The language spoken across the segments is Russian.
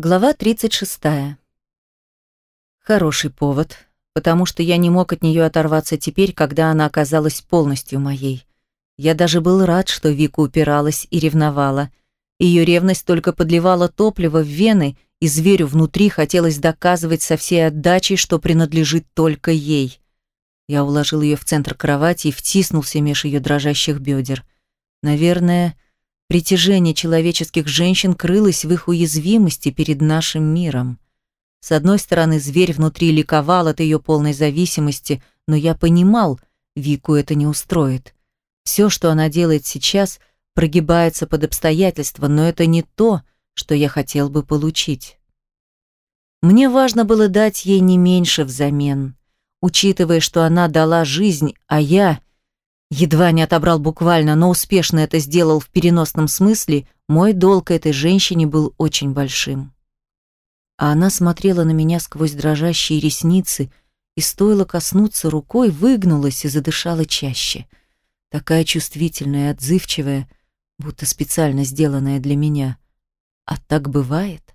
Глава 36. Хороший повод, потому что я не мог от нее оторваться теперь, когда она оказалась полностью моей. Я даже был рад, что Вика упиралась и ревновала. Ее ревность только подливала топливо в вены, и зверю внутри хотелось доказывать со всей отдачей, что принадлежит только ей. Я уложил ее в центр кровати и втиснулся меж ее дрожащих бедер. Наверное, Притяжение человеческих женщин крылось в их уязвимости перед нашим миром. С одной стороны, зверь внутри ликовал от ее полной зависимости, но я понимал, Вику это не устроит. Все, что она делает сейчас, прогибается под обстоятельства, но это не то, что я хотел бы получить. Мне важно было дать ей не меньше взамен, учитывая, что она дала жизнь, а я Едва не отобрал буквально, но успешно это сделал в переносном смысле, мой долг этой женщине был очень большим. А она смотрела на меня сквозь дрожащие ресницы, и стоило коснуться рукой, выгнулась и задышала чаще. Такая чувствительная и отзывчивая, будто специально сделанная для меня. А так бывает?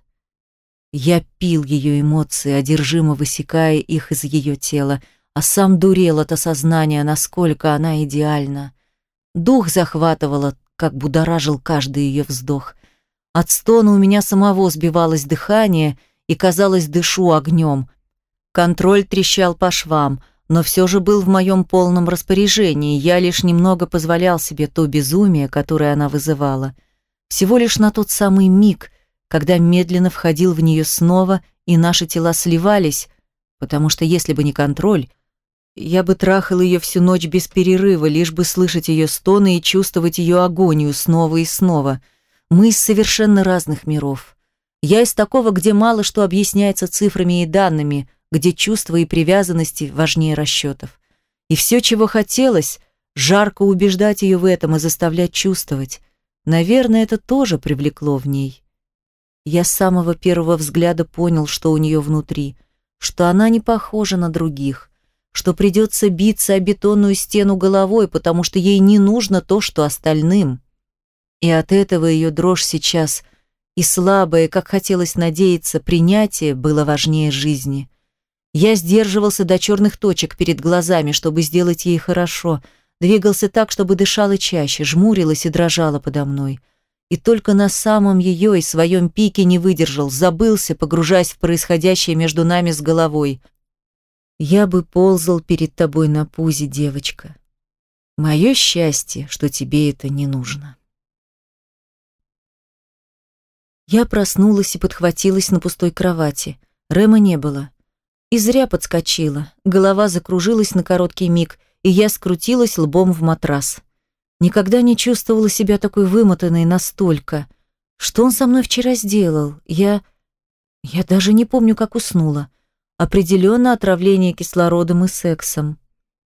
Я пил ее эмоции, одержимо высекая их из ее тела, а сам дурел от осознания, насколько она идеальна. Дух захватывало, как будоражил каждый ее вздох. От стона у меня самого сбивалось дыхание, и, казалось, дышу огнем. Контроль трещал по швам, но все же был в моем полном распоряжении, я лишь немного позволял себе то безумие, которое она вызывала. Всего лишь на тот самый миг, когда медленно входил в нее снова, и наши тела сливались, потому что если бы не контроль, я бы трахал ее всю ночь без перерыва, лишь бы слышать ее стоны и чувствовать ее агонию снова и снова. Мы из совершенно разных миров. Я из такого, где мало что объясняется цифрами и данными, где чувства и привязанности важнее расчетов. И все, чего хотелось, жарко убеждать ее в этом и заставлять чувствовать. Наверное, это тоже привлекло в ней. Я с самого первого взгляда понял, что у нее внутри, что она не похожа на других, что придется биться о бетонную стену головой, потому что ей не нужно то, что остальным. И от этого ее дрожь сейчас и слабое, как хотелось надеяться, принятие было важнее жизни. Я сдерживался до черных точек перед глазами, чтобы сделать ей хорошо, двигался так, чтобы дышала чаще, жмурилась и дрожала подо мной. И только на самом ее и своем пике не выдержал, забылся, погружаясь в происходящее между нами с головой – я бы ползал перед тобой на пузе, девочка. Мое счастье, что тебе это не нужно. Я проснулась и подхватилась на пустой кровати. Рема не было. И зря подскочила. Голова закружилась на короткий миг, и я скрутилась лбом в матрас. Никогда не чувствовала себя такой вымотанной настолько. Что он со мной вчера сделал? Я... Я даже не помню, как уснула. Определенно отравление кислородом и сексом.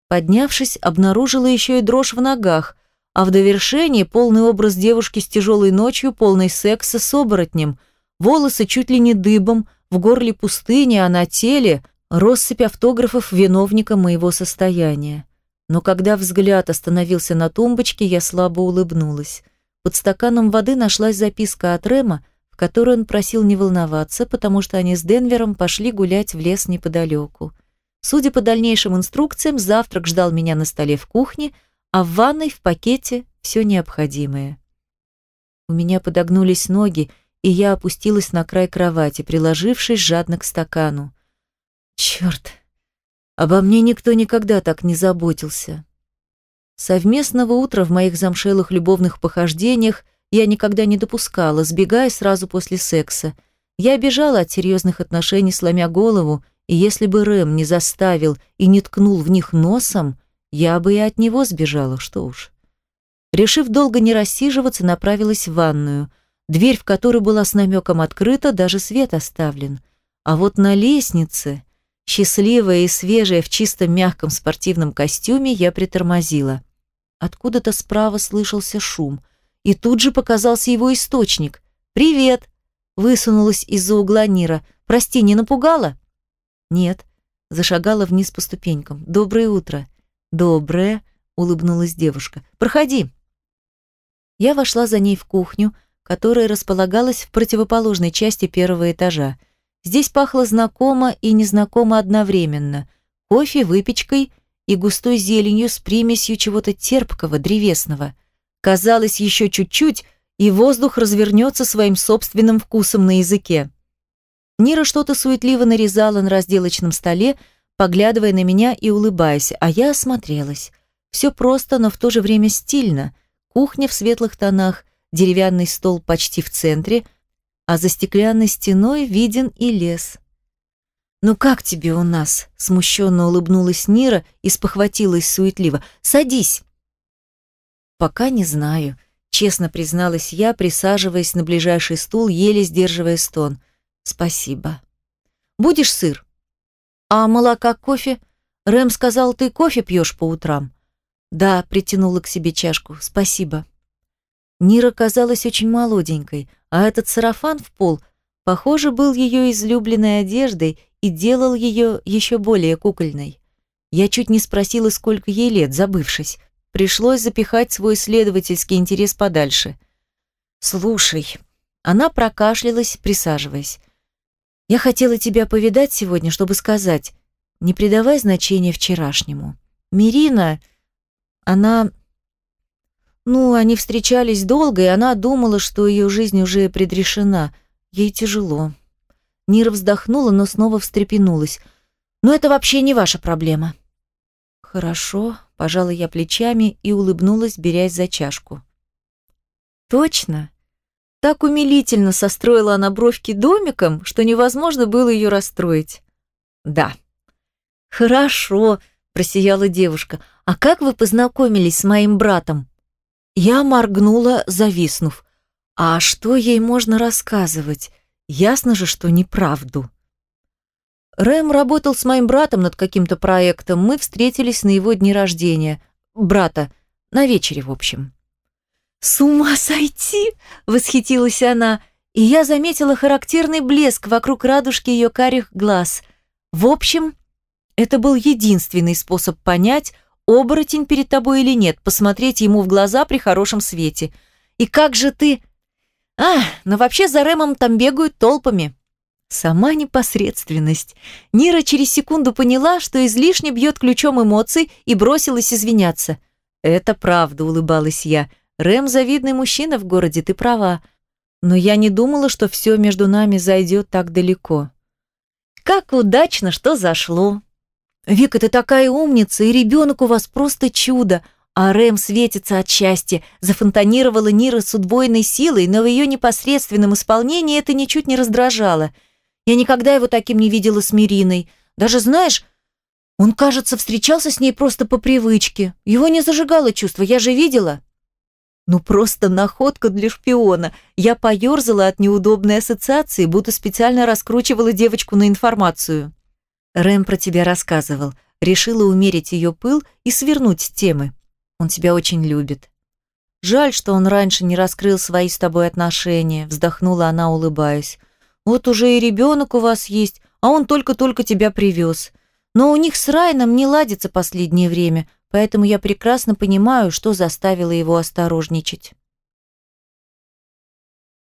Поднявшись, обнаружила еще и дрожь в ногах, а в довершение полный образ девушки с тяжелой ночью, полной секса с оборотнем, волосы чуть ли не дыбом, в горле пустыни, а на теле россыпь автографов виновника моего состояния. Но когда взгляд остановился на тумбочке, я слабо улыбнулась. Под стаканом воды нашлась записка от Рема, в которой он просил не волноваться, потому что они с Денвером пошли гулять в лес неподалеку. Судя по дальнейшим инструкциям, завтрак ждал меня на столе в кухне, а в ванной в пакете все необходимое. У меня подогнулись ноги, и я опустилась на край кровати, приложившись жадно к стакану. Черт, обо мне никто никогда так не заботился. Совместного утра в моих замшелых любовных похождениях я никогда не допускала, сбегая сразу после секса. Я бежала от серьезных отношений, сломя голову, и если бы Рэм не заставил и не ткнул в них носом, я бы и от него сбежала, что уж. Решив долго не рассиживаться, направилась в ванную, дверь в которой была с намеком открыта, даже свет оставлен. А вот на лестнице, счастливая и свежая в чистом мягком спортивном костюме, я притормозила. Откуда-то справа слышался шум — и тут же показался его источник. «Привет!» – высунулась из-за угла Нира. «Прости, не напугала?» «Нет», – зашагала вниз по ступенькам. «Доброе утро». «Доброе», – улыбнулась девушка. «Проходи». Я вошла за ней в кухню, которая располагалась в противоположной части первого этажа. Здесь пахло знакомо и незнакомо одновременно. Кофе, выпечкой и густой зеленью с примесью чего-то терпкого, древесного. Казалось, еще чуть-чуть, и воздух развернется своим собственным вкусом на языке. Нира что-то суетливо нарезала на разделочном столе, поглядывая на меня и улыбаясь, а я осмотрелась. Все просто, но в то же время стильно. Кухня в светлых тонах, деревянный стол почти в центре, а за стеклянной стеной виден и лес. «Ну как тебе у нас?» – смущенно улыбнулась Нира и спохватилась суетливо. «Садись!» «Пока не знаю», – честно призналась я, присаживаясь на ближайший стул, еле сдерживая стон. «Спасибо». «Будешь сыр?» «А молока, кофе?» «Рэм сказал, ты кофе пьешь по утрам?» «Да», – притянула к себе чашку. «Спасибо». Нира казалась очень молоденькой, а этот сарафан в пол, похоже, был ее излюбленной одеждой и делал ее еще более кукольной. Я чуть не спросила, сколько ей лет, забывшись. Пришлось запихать свой исследовательский интерес подальше. «Слушай», она прокашлялась, присаживаясь. «Я хотела тебя повидать сегодня, чтобы сказать, не придавай значения вчерашнему. Мирина, она ну, они встречались долго, и она думала, что ее жизнь уже предрешена. Ей тяжело. Нира вздохнула, но снова встрепенулась. «Но это вообще не ваша проблема». «Хорошо», – пожала я плечами и улыбнулась, берясь за чашку. «Точно?» Так умилительно состроила она бровки домиком, что невозможно было ее расстроить. «Да». «Хорошо», – просияла девушка. «А как вы познакомились с моим братом?» Я моргнула, зависнув. А что ей можно рассказывать? Ясно же, что неправду. Рэм работал с моим братом над каким-то проектом. Мы встретились на его дне рождения. Брата. На вечере, в общем. «С ума сойти!» — восхитилась она. И я заметила характерный блеск вокруг радужки ее карих глаз. В общем, это был единственный способ понять, оборотень перед тобой или нет, посмотреть ему в глаза при хорошем свете. И как же ты... А, но вообще за Рэмом там бегают толпами. Сама непосредственность. Нира через секунду поняла, что излишне бьет ключом эмоций и бросилась извиняться. «Это правда», — улыбалась я. «Рэм завидный мужчина в городе, ты права. Но я не думала, что все между нами зайдет так далеко». «Как удачно, что зашло», «Вика, ты такая умница, и ребенок у вас просто чудо!» А Рэм светится от счастья, зафонтанировала Нира с удвоенной силой, но в ее непосредственном исполнении это ничуть не раздражало. Я никогда его таким не видела с Мириной. Даже, знаешь, он, кажется, встречался с ней просто по привычке. Его не зажигало чувство, я же видела. Ну просто находка для шпиона. Я поерзала от неудобной ассоциации, будто специально раскручивала девочку на информацию. Рэм про тебя рассказывал. Решила умерить ее пыл и свернуть темы. Он тебя очень любит. Жаль, что он раньше не раскрыл свои с тобой отношения, вздохнула она, улыбаясь. Вот уже и ребенок у вас есть, а он только-только тебя привез. Но у них с Райном не ладится последнее время, поэтому я прекрасно понимаю, что заставило его осторожничать.